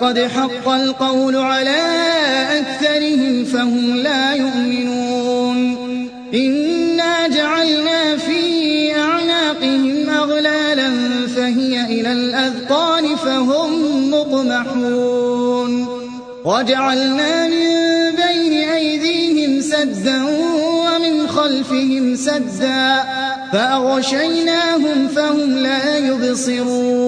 لقد حق القول على أكثرهم فهم لا يؤمنون. إنا جعلنا في أعناقهم أغلالا فهي إلى الأذقان فهم مقمحون وجعلنا من بين أيديهم سدا ومن خلفهم سدا فأغشيناهم فهم لا يبصرون.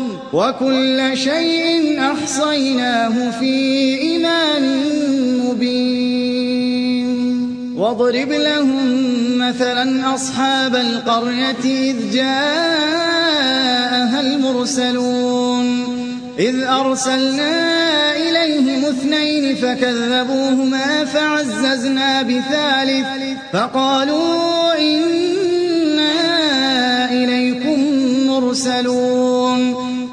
وكل شيء أحصيناه في إمام مبين. واضرب لهم مثلا أصحاب القرية إذ جاءها المرسلون. إذ أرسلنا إليهم اثنين فكذبوهما فعززنا بثالث فقالوا إنا إليكم مرسلون.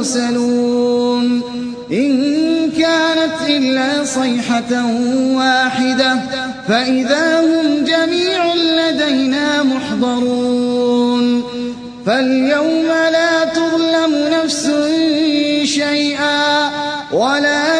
المرسلون. إن كانت إلا صيحة واحدة فإذا هم جميع لدينا محضرون. فاليوم لا تظلم نفس شيئا ولا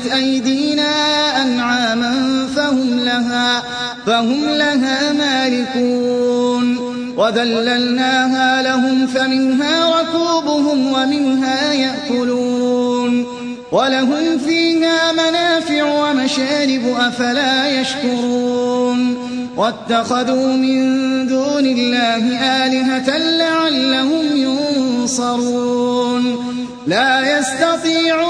عملت أيدينا أنعاما فهم لها فهم لها مالكون. وذللناها لهم فمنها ركوبهم ومنها يأكلون. ولهم فيها منافع ومشارب أفلا يشكرون. واتخذوا من دون الله آلهة لعلهم ينصرون. لا يستطيعون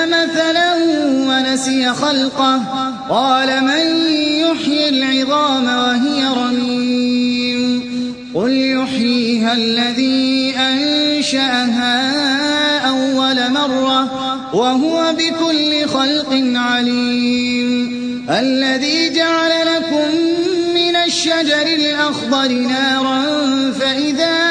ونسي خلقه. قال من يحيي العظام وهي رميم. قل يحييها الذي أنشأها أول مرة وهو بكل خلق عليم. الذي جعل لكم من الشجر الأخضر نارا فإذا